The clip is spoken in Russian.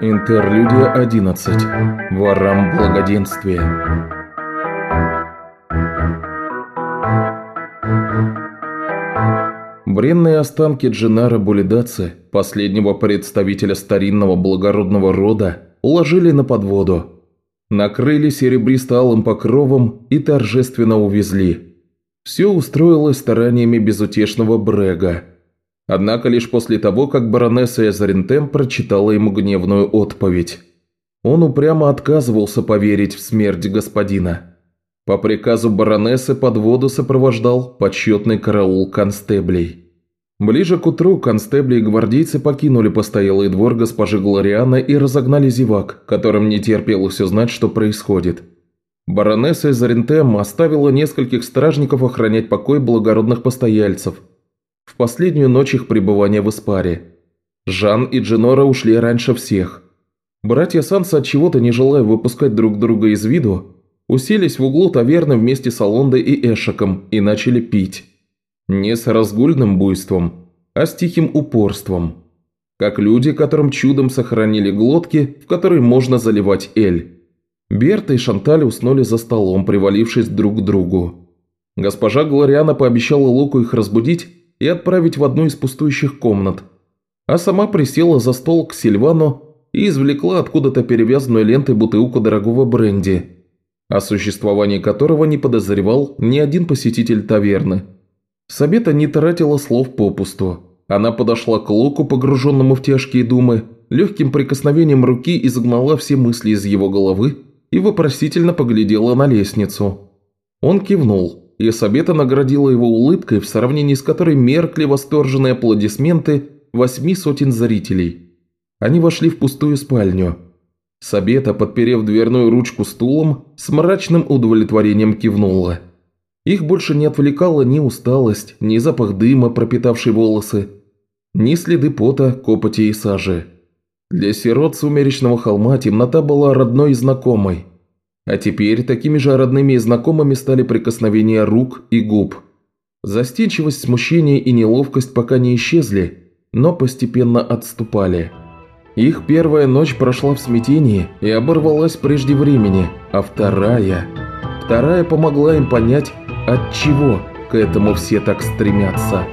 Интерлюдия 11. Ворам благоденствия. Бренные останки Джинара Булидаци, последнего представителя старинного благородного рода, уложили на подводу. Накрыли серебристо-алым покровом и торжественно увезли. Все устроилось стараниями безутешного Брега – Однако лишь после того, как баронесса Эзарентем прочитала ему гневную отповедь. Он упрямо отказывался поверить в смерть господина. По приказу баронессы под воду сопровождал почетный караул констеблей. Ближе к утру констебли и гвардейцы покинули постоялый двор госпожи Глориана и разогнали зевак, которым не терпелось узнать, что происходит. Баронесса Эзарентем оставила нескольких стражников охранять покой благородных постояльцев – в последнюю ночь их пребывания в Испаре. Жан и Дженора ушли раньше всех. Братья Санса, от чего-то не желая выпускать друг друга из виду, уселись в углу таверны вместе с Алондой и Эшеком и начали пить. Не с разгульным буйством, а с тихим упорством. Как люди, которым чудом сохранили глотки, в которые можно заливать эль. Берта и Шанталь уснули за столом, привалившись друг к другу. Госпожа Глориана пообещала Луку их разбудить, и отправить в одну из пустующих комнат, а сама присела за стол к Сильвану и извлекла откуда-то перевязанную лентой бутылку дорогого бренди, о существовании которого не подозревал ни один посетитель таверны. Сабета не тратила слов попусту. Она подошла к Локу, погруженному в тяжкие думы, легким прикосновением руки изгнала все мысли из его головы и вопросительно поглядела на лестницу. Он кивнул и Сабета наградила его улыбкой, в сравнении с которой меркли восторженные аплодисменты восьми сотен зрителей. Они вошли в пустую спальню. Сабета, подперев дверную ручку стулом, с мрачным удовлетворением кивнула. Их больше не отвлекала ни усталость, ни запах дыма, пропитавший волосы, ни следы пота, копоти и сажи. Для сирот сумеречного холма темнота была родной и знакомой – а теперь такими же родными и знакомыми стали прикосновения рук и губ. Застенчивость, смущение и неловкость пока не исчезли, но постепенно отступали. Их первая ночь прошла в смятении и оборвалась прежде времени, а вторая... Вторая помогла им понять, от чего к этому все так стремятся.